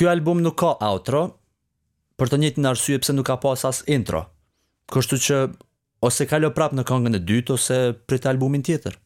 Ky album nuk ka outro për të njëjtin arsye pse nuk ka pas as intro. Kështu që ose kalo prap në këngën e dytë ose prit albumin tjetër.